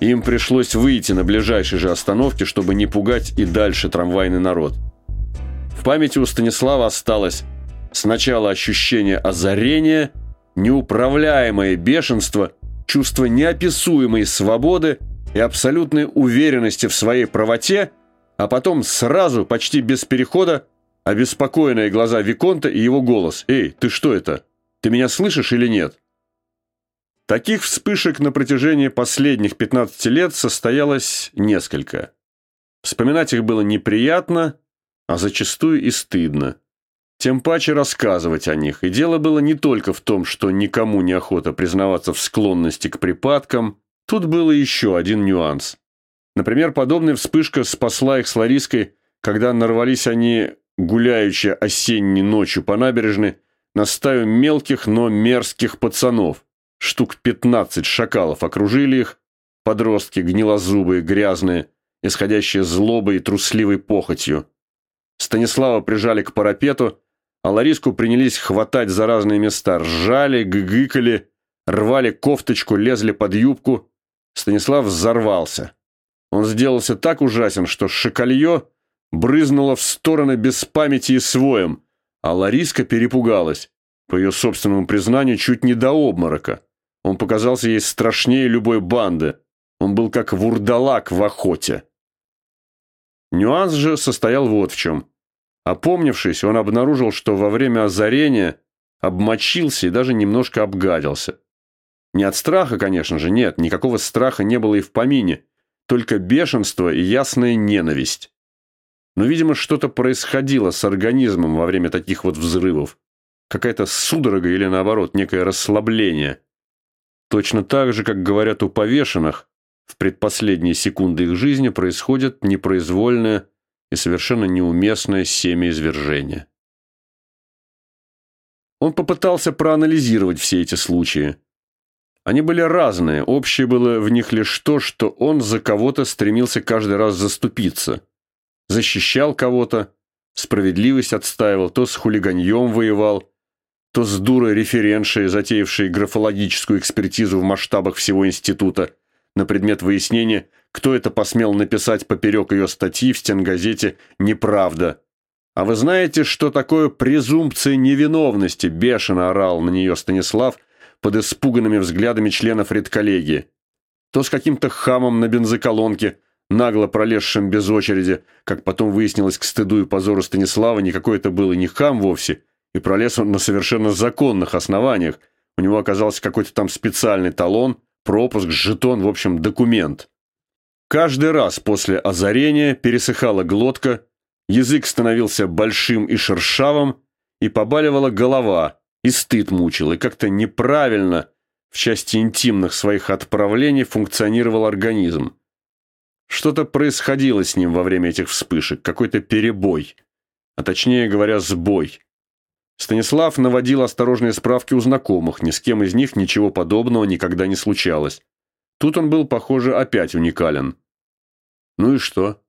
Им пришлось выйти на ближайшей же остановке, чтобы не пугать и дальше трамвайный народ. В памяти у Станислава осталось сначала ощущение озарения, неуправляемое бешенство, чувство неописуемой свободы и абсолютной уверенности в своей правоте, а потом сразу, почти без перехода, обеспокоенные глаза Виконта и его голос. «Эй, ты что это? Ты меня слышишь или нет?» Таких вспышек на протяжении последних 15 лет состоялось несколько. Вспоминать их было неприятно, а зачастую и стыдно. Тем паче рассказывать о них. И дело было не только в том, что никому не охота признаваться в склонности к припадкам. Тут был еще один нюанс. Например, подобная вспышка спасла их с Лариской, когда нарвались они, гуляющие осенней ночью по набережной, на стаю мелких, но мерзких пацанов. Штук пятнадцать шакалов окружили их, подростки, гнилозубые, грязные, исходящие злобой и трусливой похотью. Станислава прижали к парапету, а Лариску принялись хватать за разные места, ржали, гыгыкали, рвали кофточку, лезли под юбку. Станислав взорвался. Он сделался так ужасен, что шоколье брызнуло в стороны без памяти и своем, а Лариска перепугалась, по ее собственному признанию, чуть не до обморока. Он показался ей страшнее любой банды. Он был как вурдалак в охоте. Нюанс же состоял вот в чем. Опомнившись, он обнаружил, что во время озарения обмочился и даже немножко обгадился. Не от страха, конечно же, нет, никакого страха не было и в помине, только бешенство и ясная ненависть. Но, видимо, что-то происходило с организмом во время таких вот взрывов. Какая-то судорога или, наоборот, некое расслабление. Точно так же, как говорят у повешенных, в предпоследние секунды их жизни происходит непроизвольное и совершенно неуместное семяизвержение. Он попытался проанализировать все эти случаи. Они были разные, общее было в них лишь то, что он за кого-то стремился каждый раз заступиться. Защищал кого-то, справедливость отстаивал, то с хулиганьем воевал, то с дурой референшей, затеявшей графологическую экспертизу в масштабах всего института на предмет выяснения, кто это посмел написать поперек ее статьи в стенгазете «Неправда». «А вы знаете, что такое презумпция невиновности?» – бешено орал на нее Станислав под испуганными взглядами членов редколлегии. То с каким-то хамом на бензоколонке, нагло пролезшим без очереди, как потом выяснилось к стыду и позору Станислава, никакой это был и не хам вовсе – и пролез он на совершенно законных основаниях. У него оказался какой-то там специальный талон, пропуск, жетон, в общем, документ. Каждый раз после озарения пересыхала глотка, язык становился большим и шершавым, и побаливала голова, и стыд мучил, и как-то неправильно в части интимных своих отправлений функционировал организм. Что-то происходило с ним во время этих вспышек, какой-то перебой, а точнее говоря, сбой. Станислав наводил осторожные справки у знакомых, ни с кем из них ничего подобного никогда не случалось. Тут он был, похоже, опять уникален. Ну и что?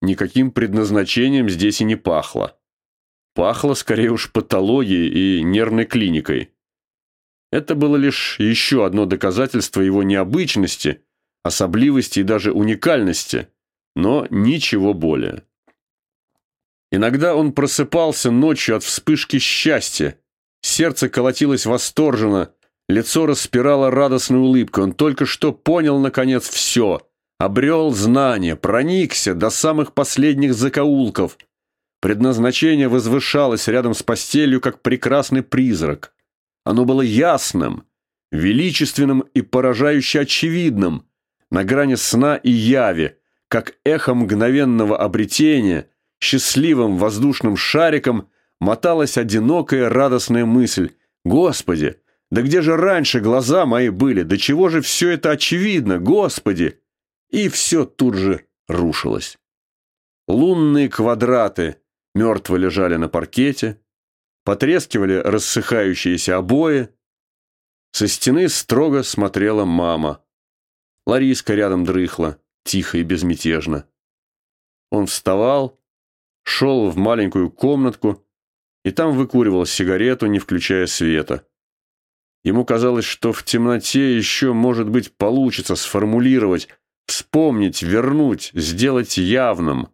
Никаким предназначением здесь и не пахло. Пахло скорее уж патологией и нервной клиникой. Это было лишь еще одно доказательство его необычности, особливости и даже уникальности, но ничего более. Иногда он просыпался ночью от вспышки счастья. Сердце колотилось восторженно, лицо распирало радостной улыбкой. Он только что понял, наконец, все. Обрел знания, проникся до самых последних закоулков. Предназначение возвышалось рядом с постелью, как прекрасный призрак. Оно было ясным, величественным и поражающе очевидным, на грани сна и яви, как эхо мгновенного обретения – счастливым воздушным шариком моталась одинокая радостная мысль. «Господи, да где же раньше глаза мои были? Да чего же все это очевидно? Господи!» И все тут же рушилось. Лунные квадраты мертво лежали на паркете, потрескивали рассыхающиеся обои. Со стены строго смотрела мама. Лариска рядом дрыхла, тихо и безмятежно. Он вставал, шел в маленькую комнатку и там выкуривал сигарету, не включая света. Ему казалось, что в темноте еще, может быть, получится сформулировать, вспомнить, вернуть, сделать явным.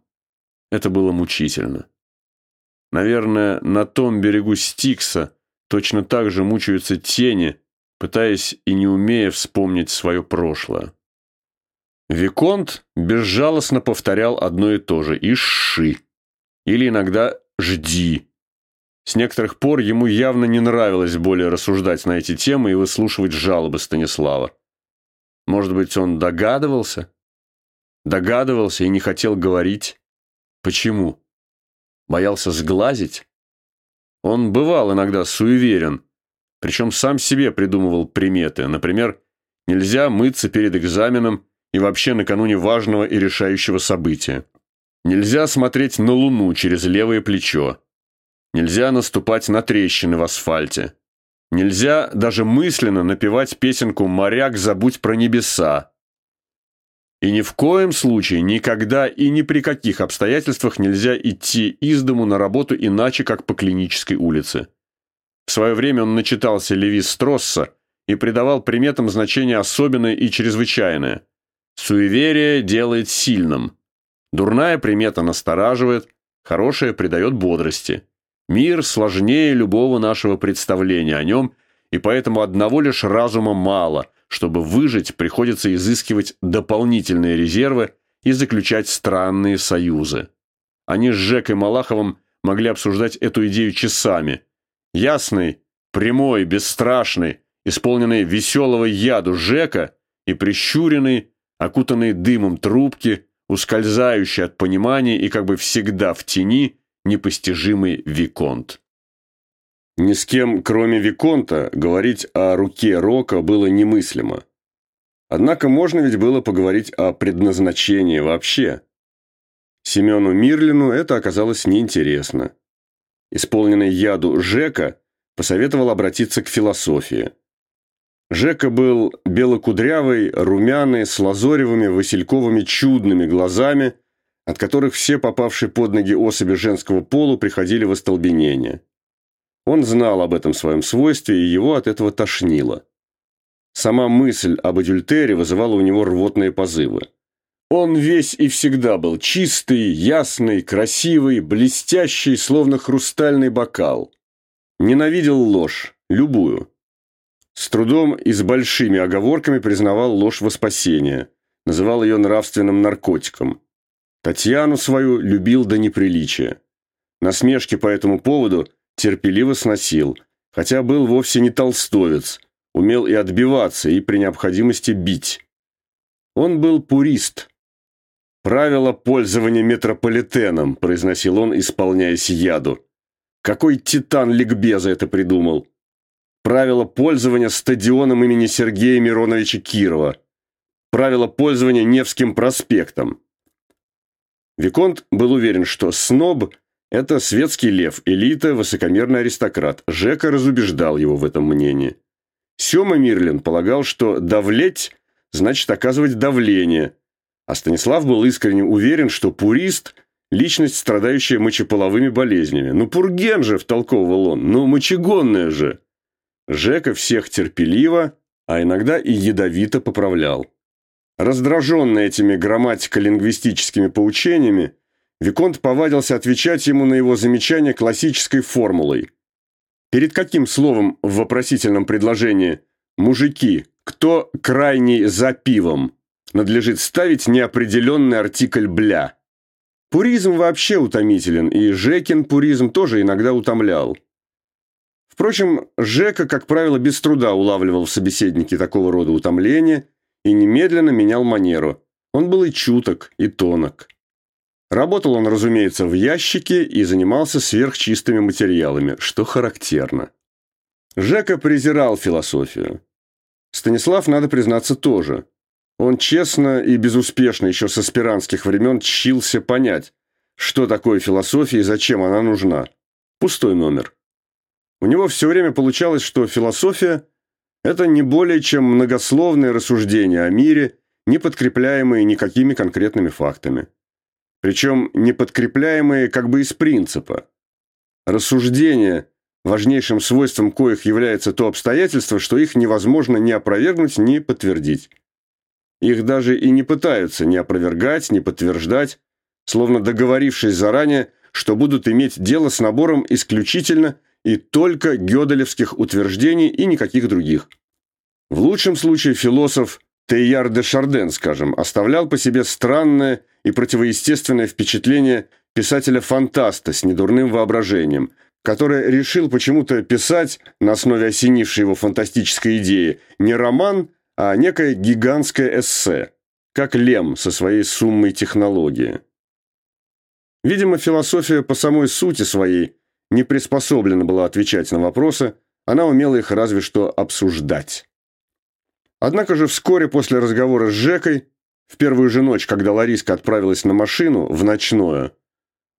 Это было мучительно. Наверное, на том берегу Стикса точно так же мучаются тени, пытаясь и не умея вспомнить свое прошлое. Виконт безжалостно повторял одно и то же «Иши» или иногда «Жди». С некоторых пор ему явно не нравилось более рассуждать на эти темы и выслушивать жалобы Станислава. Может быть, он догадывался? Догадывался и не хотел говорить? Почему? Боялся сглазить? Он бывал иногда суеверен, причем сам себе придумывал приметы. Например, нельзя мыться перед экзаменом и вообще накануне важного и решающего события. Нельзя смотреть на Луну через левое плечо. Нельзя наступать на трещины в асфальте. Нельзя даже мысленно напевать песенку «Моряк, забудь про небеса». И ни в коем случае, никогда и ни при каких обстоятельствах нельзя идти из дому на работу иначе, как по клинической улице. В свое время он начитался Леви Стросса и придавал приметам значение особенное и чрезвычайное. Суеверие делает сильным. Дурная примета настораживает, хорошая придает бодрости. Мир сложнее любого нашего представления о нем, и поэтому одного лишь разума мало – чтобы выжить, приходится изыскивать дополнительные резервы и заключать странные союзы. Они с Жекой Малаховым могли обсуждать эту идею часами. Ясный, прямой, бесстрашный, исполненный веселого яду Жека и прищуренный, окутанный дымом трубки, ускользающий от понимания и как бы всегда в тени непостижимый Виконт. Ни с кем, кроме Виконта, говорить о руке Рока было немыслимо. Однако можно ведь было поговорить о предназначении вообще. Семену Мирлину это оказалось неинтересно. Исполненный яду Жека посоветовал обратиться к философии. Жека был белокудрявый, румяный, с лазоревыми, васильковыми чудными глазами, от которых все попавшие под ноги особи женского полу приходили в остолбенение. Он знал об этом своем свойстве, и его от этого тошнило. Сама мысль об адюльтере вызывала у него рвотные позывы. Он весь и всегда был чистый, ясный, красивый, блестящий, словно хрустальный бокал. Ненавидел ложь, любую. С трудом и с большими оговорками признавал ложь во спасение, называл ее нравственным наркотиком. Татьяну свою любил до неприличия. Насмешки по этому поводу – терпеливо сносил, хотя был вовсе не толстовец, умел и отбиваться, и при необходимости бить. Он был пурист. «Правило пользования метрополитеном», – произносил он, исполняясь яду. Какой титан ликбеза это придумал? Правило пользования стадионом имени Сергея Мироновича Кирова. Правило пользования Невским проспектом. Виконт был уверен, что сноб это светский лев, элита, высокомерный аристократ. Жека разубеждал его в этом мнении. Сема Мирлин полагал, что «давлеть» значит оказывать давление, а Станислав был искренне уверен, что пурист – личность, страдающая мочеполовыми болезнями. «Ну, пурген же!» – втолковывал он. «Ну, мочегонная же!» Жека всех терпеливо, а иногда и ядовито поправлял. Раздраженный этими грамматико-лингвистическими поучениями, Виконт повадился отвечать ему на его замечания классической формулой. Перед каким словом в вопросительном предложении «мужики, кто крайний за пивом?» надлежит ставить неопределенный артикль «бля». Пуризм вообще утомителен, и Жекин пуризм тоже иногда утомлял. Впрочем, Жека, как правило, без труда улавливал в собеседнике такого рода утомление и немедленно менял манеру. Он был и чуток, и тонок. Работал он, разумеется, в ящике и занимался сверхчистыми материалами, что характерно. Жека презирал философию. Станислав, надо признаться, тоже. Он честно и безуспешно еще с аспирантских времен чился понять, что такое философия и зачем она нужна. Пустой номер. У него все время получалось, что философия – это не более чем многословные рассуждения о мире, не подкрепляемые никакими конкретными фактами причем не подкрепляемые как бы из принципа. Рассуждения, важнейшим свойством коих является то обстоятельство, что их невозможно ни опровергнуть, ни подтвердить. Их даже и не пытаются ни опровергать, ни подтверждать, словно договорившись заранее, что будут иметь дело с набором исключительно и только гёделевских утверждений и никаких других. В лучшем случае философ Тейяр де Шарден, скажем, оставлял по себе странное и противоестественное впечатление писателя-фантаста с недурным воображением, который решил почему-то писать на основе осенившей его фантастической идеи не роман, а некое гигантское эссе, как Лем со своей суммой технологии. Видимо, философия по самой сути своей не приспособлена была отвечать на вопросы, она умела их разве что обсуждать. Однако же вскоре после разговора с Жекой, в первую же ночь, когда Лариска отправилась на машину, в ночное,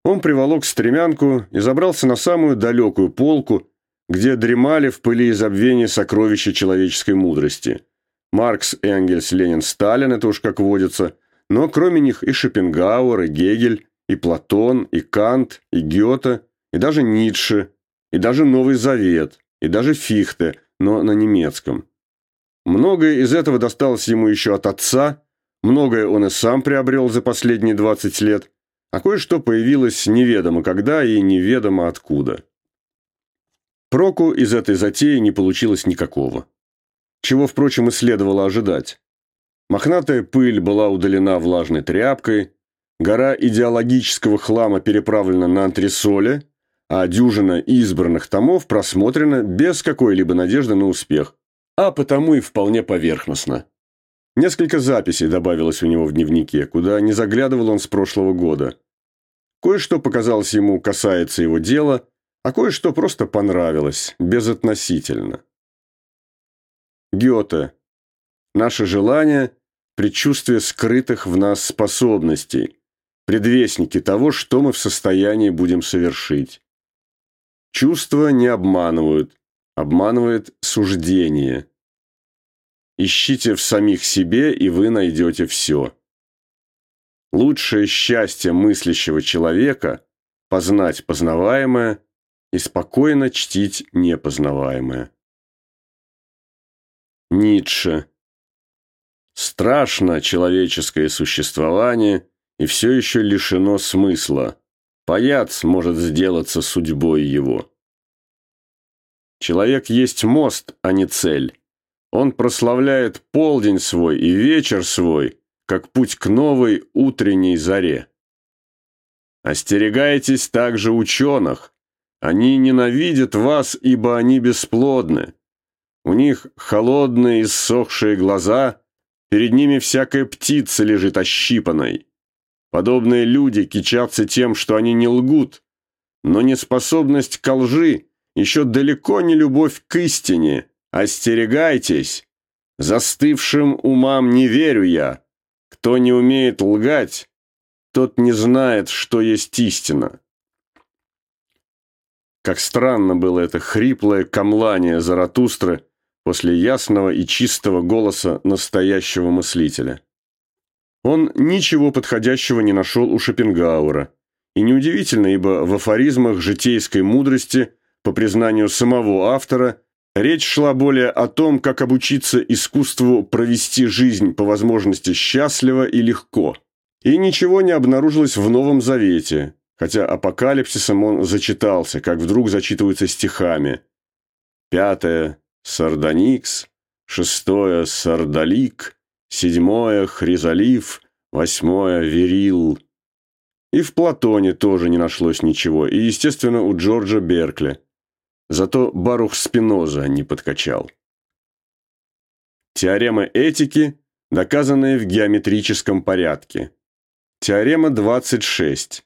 он приволок стремянку и забрался на самую далекую полку, где дремали в пыли и забвении сокровища человеческой мудрости. Маркс, Энгельс, Ленин, Сталин – это уж как водится, но кроме них и Шопенгауэр, и Гегель, и Платон, и Кант, и Гёте, и даже Ницше, и даже Новый Завет, и даже Фихте, но на немецком. Многое из этого досталось ему еще от отца, многое он и сам приобрел за последние 20 лет, а кое-что появилось неведомо когда и неведомо откуда. Проку из этой затеи не получилось никакого чего, впрочем, и следовало ожидать. Мохнатая пыль была удалена влажной тряпкой, гора идеологического хлама переправлена на антресоле, а дюжина избранных томов просмотрена без какой-либо надежды на успех, а потому и вполне поверхностно. Несколько записей добавилось у него в дневнике, куда не заглядывал он с прошлого года. Кое-что показалось ему касается его дела, а кое-что просто понравилось, безотносительно. Гёте. Наше желание – предчувствие скрытых в нас способностей, предвестники того, что мы в состоянии будем совершить. Чувства не обманывают, обманывает суждение. Ищите в самих себе, и вы найдете все. Лучшее счастье мыслящего человека – познать познаваемое и спокойно чтить непознаваемое. Ницше. Страшно человеческое существование и все еще лишено смысла. Паяц может сделаться судьбой его. Человек есть мост, а не цель. Он прославляет полдень свой и вечер свой, как путь к новой утренней заре. Остерегайтесь также ученых. Они ненавидят вас, ибо они бесплодны. У них холодные иссохшие глаза, перед ними всякая птица лежит ощипанной. Подобные люди кичатся тем, что они не лгут, но неспособность к лжи еще далеко не любовь к истине. Остерегайтесь! Застывшим умам не верю я. Кто не умеет лгать, тот не знает, что есть истина. Как странно было это хриплое камлание Заратустры, после ясного и чистого голоса настоящего мыслителя. Он ничего подходящего не нашел у Шопенгауэра. И неудивительно, ибо в афоризмах житейской мудрости, по признанию самого автора, речь шла более о том, как обучиться искусству провести жизнь по возможности счастливо и легко. И ничего не обнаружилось в Новом Завете, хотя апокалипсисом он зачитался, как вдруг зачитывается стихами. Пятое, Сарданикс, шестое – Сардалик, седьмое – Хризалив, восьмое – Верил. И в Платоне тоже не нашлось ничего, и, естественно, у Джорджа Беркли. Зато Барух Спиноза не подкачал. Теорема этики, доказанная в геометрическом порядке. Теорема 26.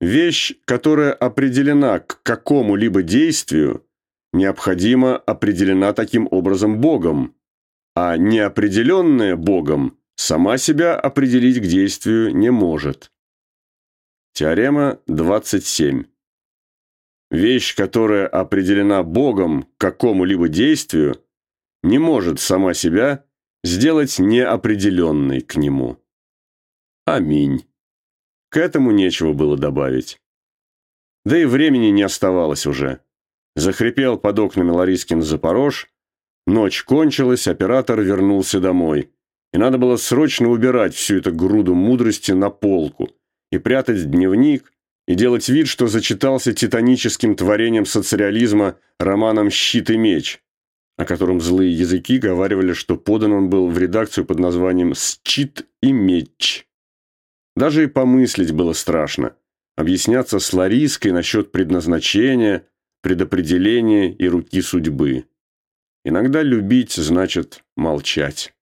Вещь, которая определена к какому-либо действию, необходимо определена таким образом Богом, а неопределенная Богом сама себя определить к действию не может. Теорема 27. Вещь, которая определена Богом к какому-либо действию, не может сама себя сделать неопределенной к нему. Аминь. К этому нечего было добавить. Да и времени не оставалось уже. Захрипел под окнами Ларискин Запорож. Ночь кончилась, оператор вернулся домой. И надо было срочно убирать всю эту груду мудрости на полку и прятать дневник, и делать вид, что зачитался титаническим творением социализма романом «Щит и меч», о котором злые языки говаривали, что подан он был в редакцию под названием «Счит и меч». Даже и помыслить было страшно. Объясняться с Лариской насчет предназначения, предопределения и руки судьбы. Иногда любить значит молчать.